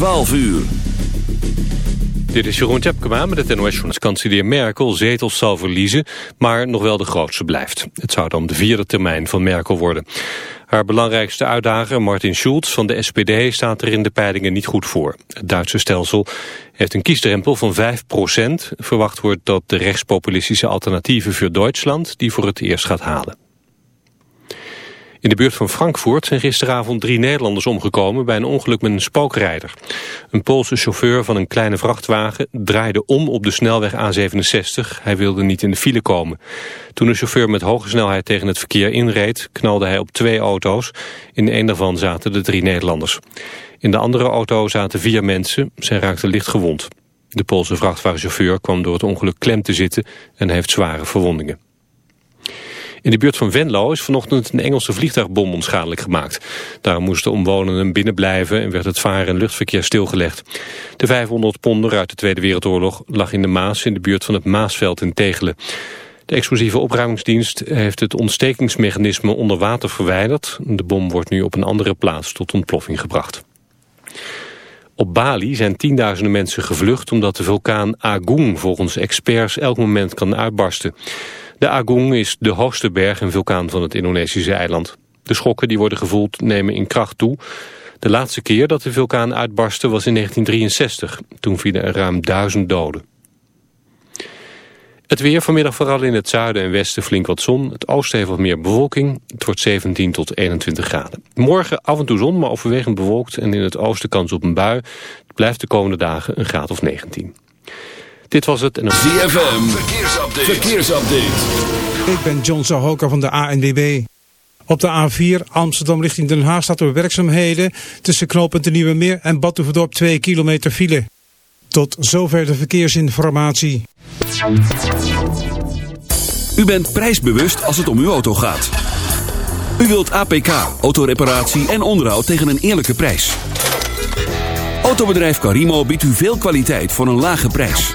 12 uur. Dit is Jeroen Tjepkema met het NOS. Kanselier Merkel zetels zal verliezen, maar nog wel de grootste blijft. Het zou dan de vierde termijn van Merkel worden. Haar belangrijkste uitdager, Martin Schulz van de SPD, staat er in de peilingen niet goed voor. Het Duitse stelsel heeft een kiesdrempel van 5% Verwacht wordt dat de rechtspopulistische alternatieven voor Duitsland die voor het eerst gaat halen. In de buurt van Frankfurt zijn gisteravond drie Nederlanders omgekomen bij een ongeluk met een spookrijder. Een Poolse chauffeur van een kleine vrachtwagen draaide om op de snelweg A67. Hij wilde niet in de file komen. Toen de chauffeur met hoge snelheid tegen het verkeer inreed, knalde hij op twee auto's. In een daarvan zaten de drie Nederlanders. In de andere auto zaten vier mensen. Zij raakten licht gewond. De Poolse vrachtwagenchauffeur kwam door het ongeluk klem te zitten en heeft zware verwondingen. In de buurt van Venlo is vanochtend een Engelse vliegtuigbom onschadelijk gemaakt. Daar moesten omwonenden binnen blijven en werd het varen- en luchtverkeer stilgelegd. De 500 ponder uit de Tweede Wereldoorlog lag in de Maas in de buurt van het Maasveld in Tegelen. De explosieve opruimingsdienst heeft het ontstekingsmechanisme onder water verwijderd. De bom wordt nu op een andere plaats tot ontploffing gebracht. Op Bali zijn tienduizenden mensen gevlucht omdat de vulkaan Agung volgens experts elk moment kan uitbarsten. De Agung is de hoogste berg en vulkaan van het Indonesische eiland. De schokken die worden gevoeld nemen in kracht toe. De laatste keer dat de vulkaan uitbarstte was in 1963. Toen vielen er ruim duizend doden. Het weer vanmiddag vooral in het zuiden en westen flink wat zon. Het oosten heeft wat meer bewolking. Het wordt 17 tot 21 graden. Morgen af en toe zon, maar overwegend bewolkt. En in het oosten kans op een bui. Het blijft de komende dagen een graad of 19. Dit was het. En... ZFM, verkeersupdate. verkeersupdate. Ik ben John Zahoka van de ANWB. Op de A4 Amsterdam richting Den Haag staat door werkzaamheden tussen knooppunt de Nieuwe Meer en Badhoevedorp 2 kilometer file. Tot zover de verkeersinformatie. U bent prijsbewust als het om uw auto gaat. U wilt APK, autoreparatie en onderhoud tegen een eerlijke prijs. Autobedrijf Carimo biedt u veel kwaliteit voor een lage prijs.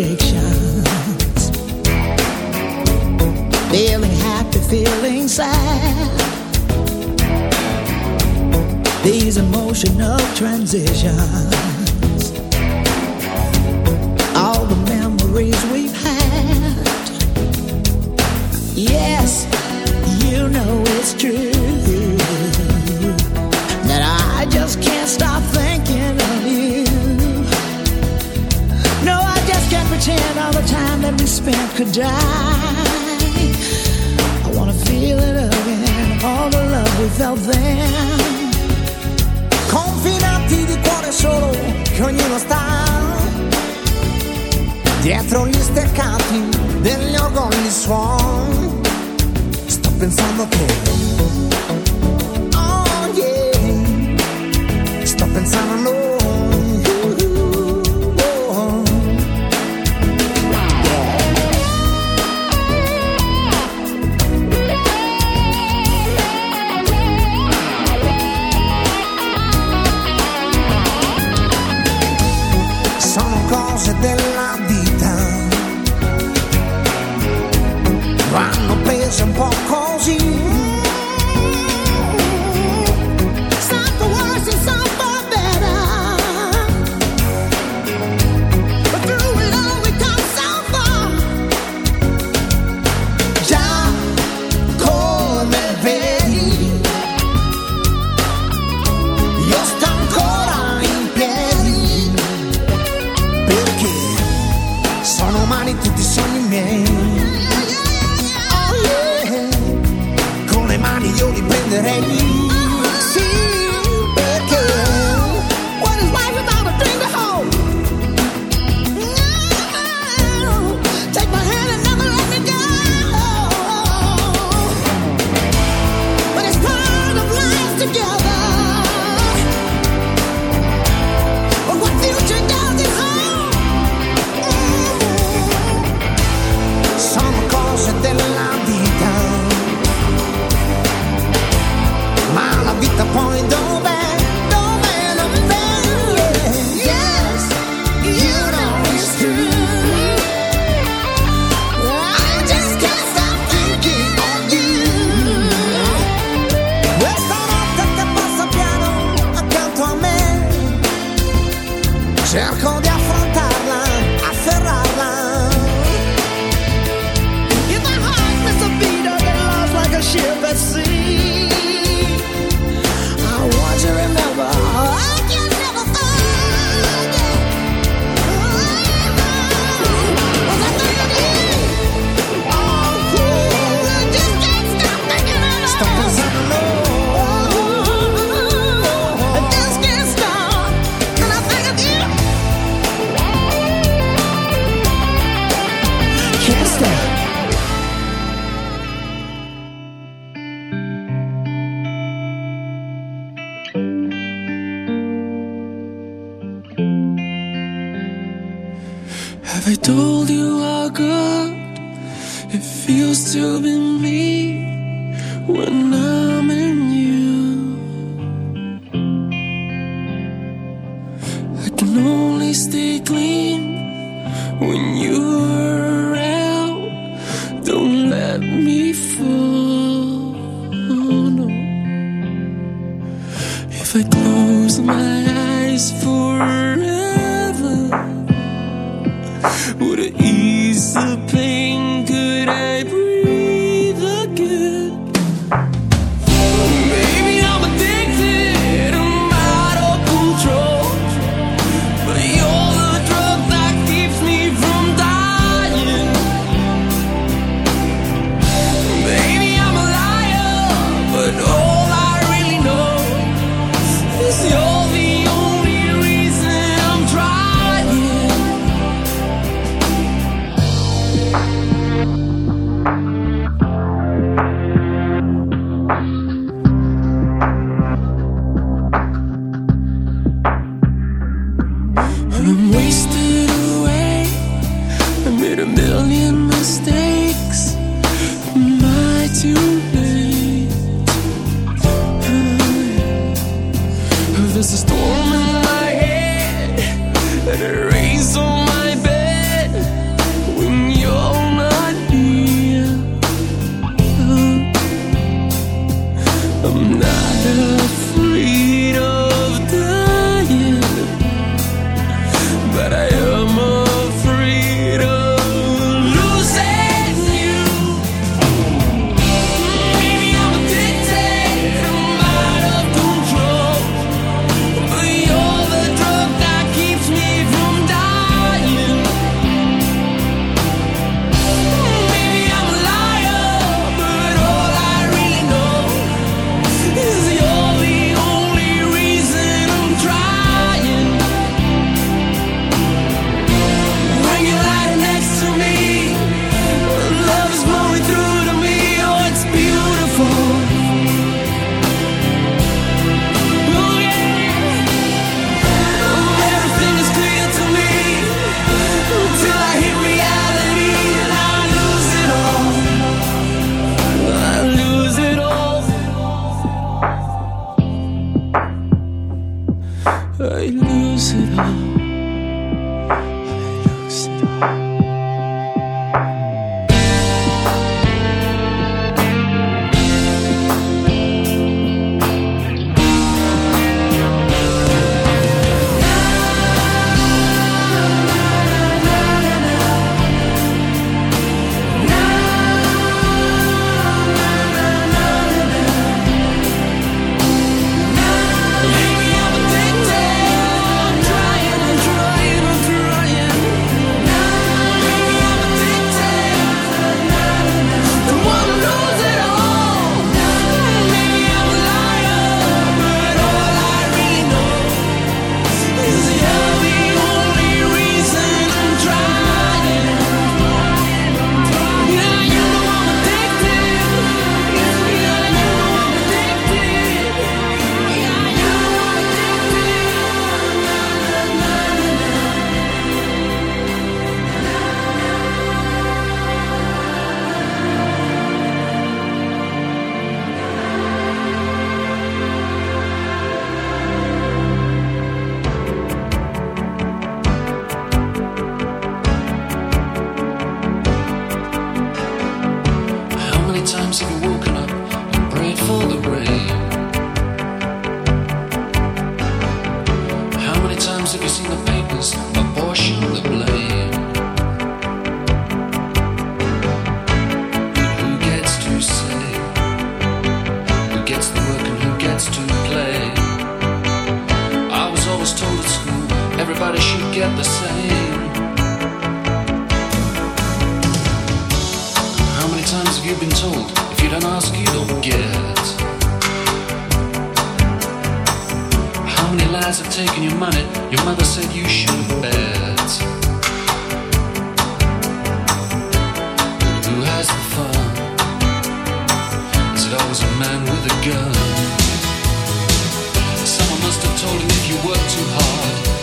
addictions. Feeling happy, feeling sad. These emotional transitions could die. I wanna feel it again, all the love we felt then. Confinati di cuore solo che ognuno sta. Dietro gli steccati degli organi suon. Sto pensando che. Oh yeah. Sto pensando a noi. that But I'm wasted away. I made a million mistakes. Am I too?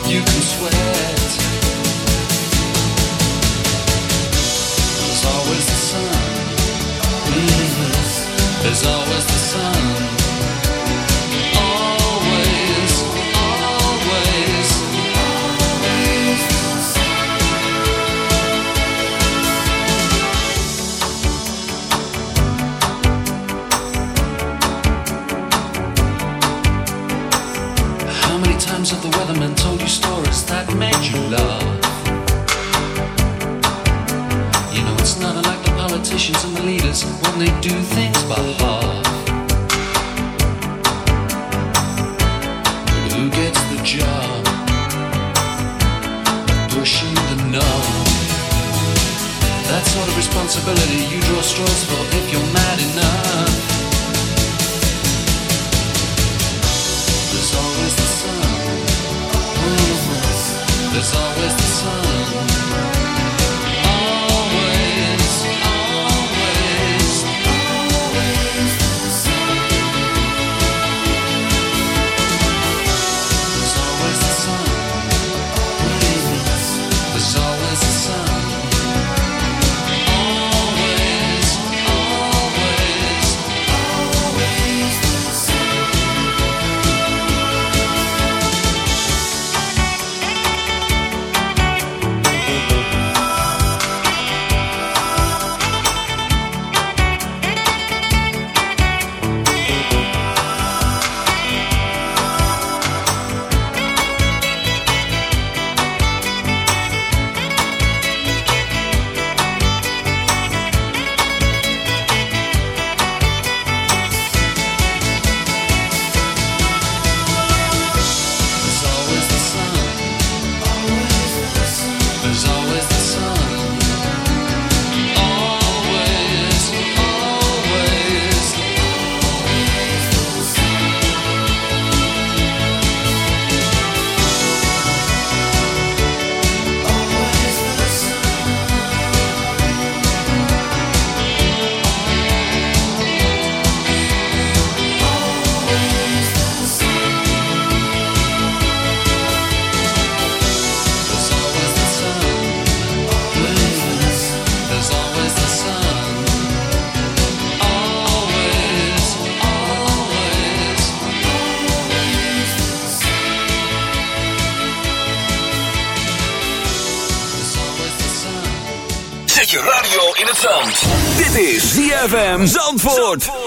you can sweat. There's always the sun. Mm-hmm. There's always the sun. ZFM Zandvoort.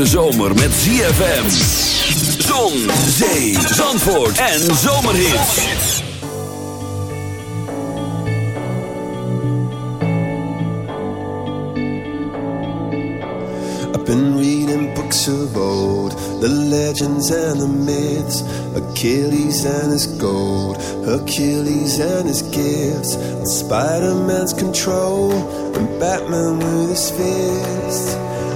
Hete zomer met ZFM. Zon, zee, zandvoort en zomerhits. I've been reading books of old, the legends and the myths, Achilles and his gold, Hercules and his gifts, Spider-Man's control, and Batman with his fists.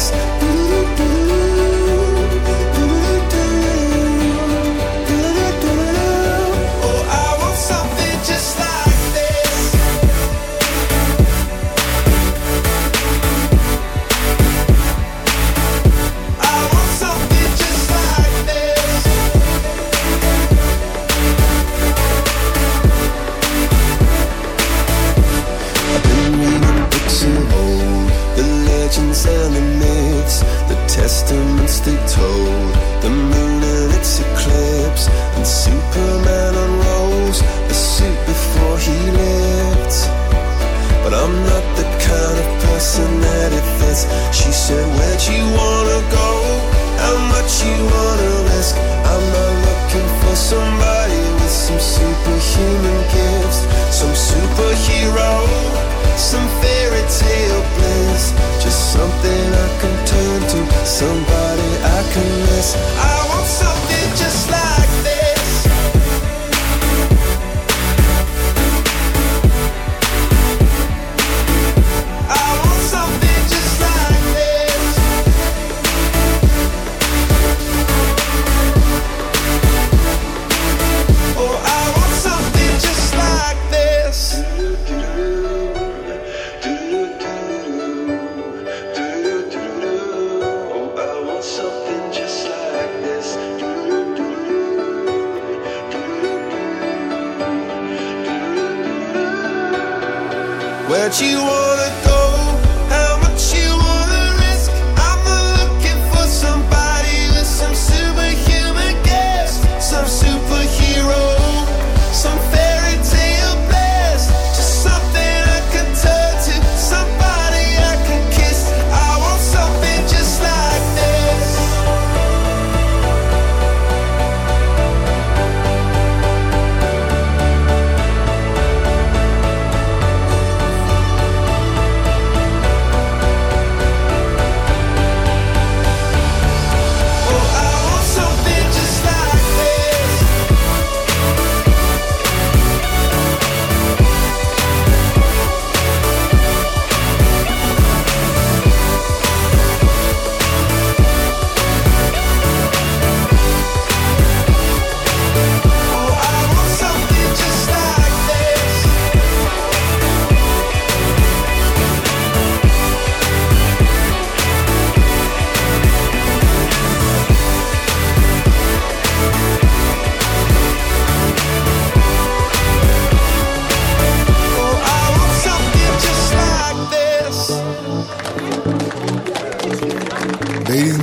Like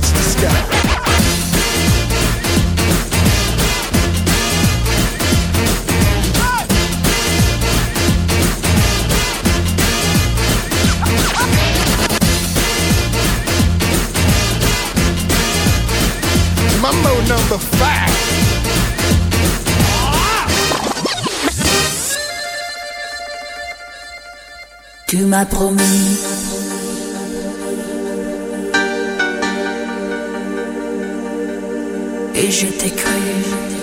Touch the sky. Mambo number five. Tu m'as promis. Et je t'ai cru.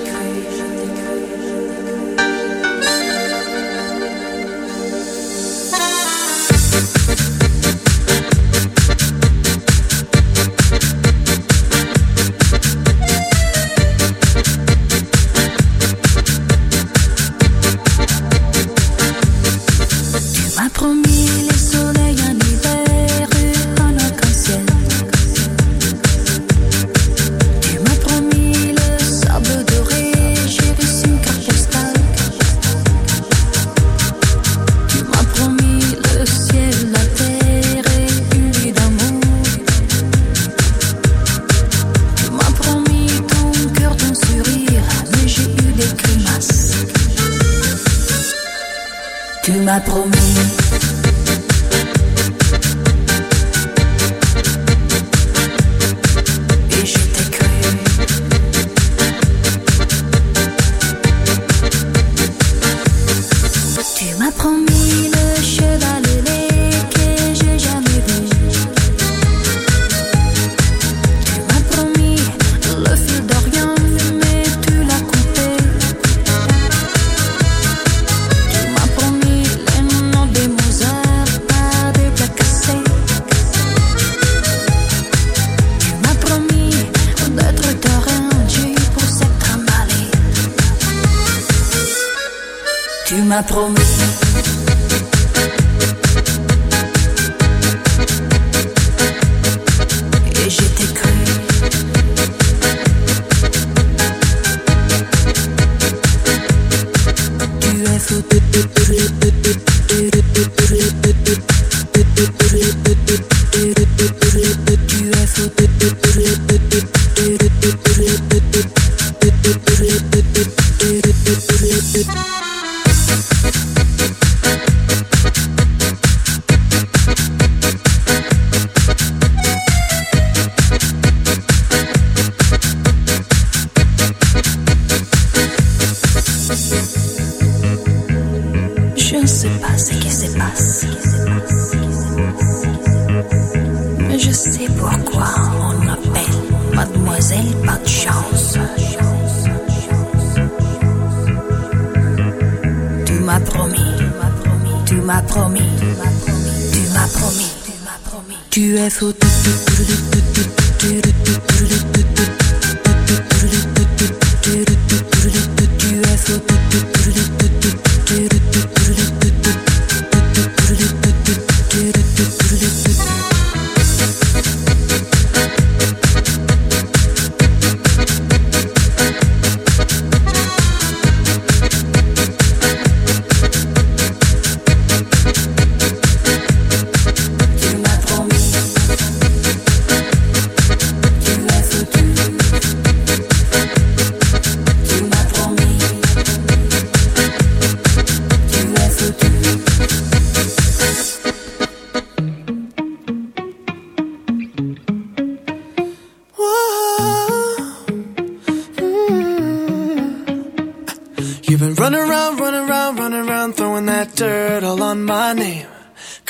tu tu tu tu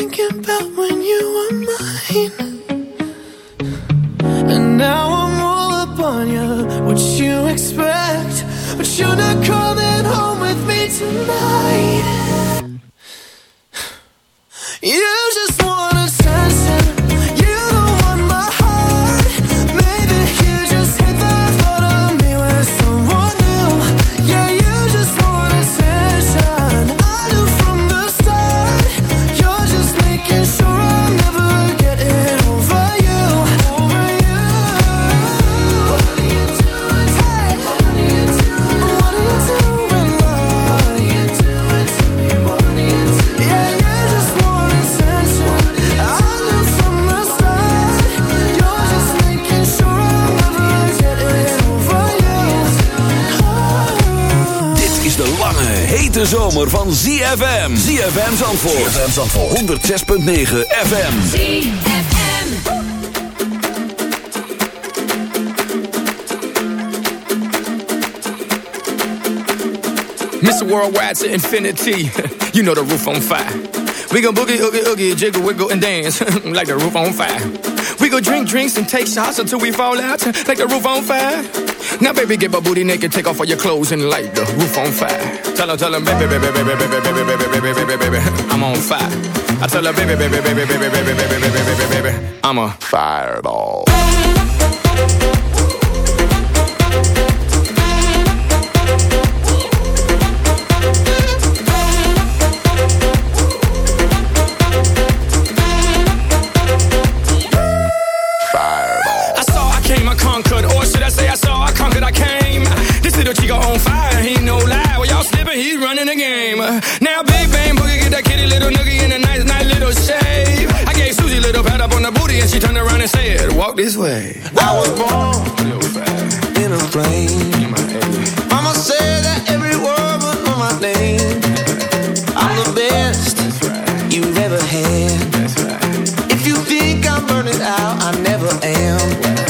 thinking about when you were mine. ZFM. ZFM Zandvoort. ZFM Zandvoort. 106.9 FM. ZFM. Mr. Worldwide to infinity. you know the roof on fire. We gon' boogie, oogie, oogie, jiggle, wiggle, and dance like the roof on fire. We go drink drinks and take shots until we fall out like the roof on fire. Now, baby, get my booty naked, take off all your clothes and light the roof on fire. Tell her, tell her, baby, baby, baby, baby, baby, baby, baby, baby, baby, baby, I'm on fire. I tell her, baby, baby, baby, baby, baby, baby, baby, baby, baby, I'm a fireball. Little noogie in a nice, nice little shave. I gave Susie a little pat up on the booty, and she turned around and said, Walk this way. I was born in a plane. Mama said that every word was on my name. I'm the best you've ever had. If you think I'm burning out, I never am.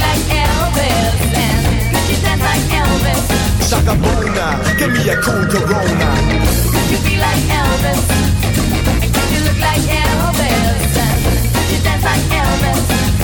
Like Elvis? And could you dance like Elvis? Shaka Bona, give me a cool Corona. Could you be like Elvis? And could you look like Elvis?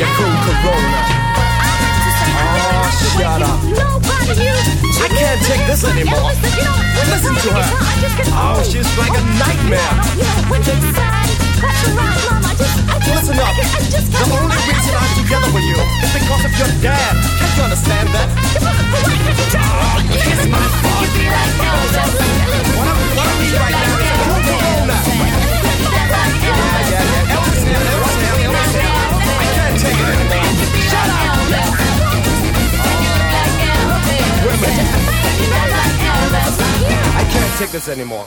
a cool Corona. Oh, shut up. I can't take this anymore. Listen to her. Oh, she's like a nightmare. Listen up. The only reason I'm together with you is because of your dad. Can't you understand that? Oh, kiss my butt. What I'm, right now is Corona. Yeah, yeah, yeah. Elvis Elvis. It. Shut up. Wait a minute. I can't take this anymore.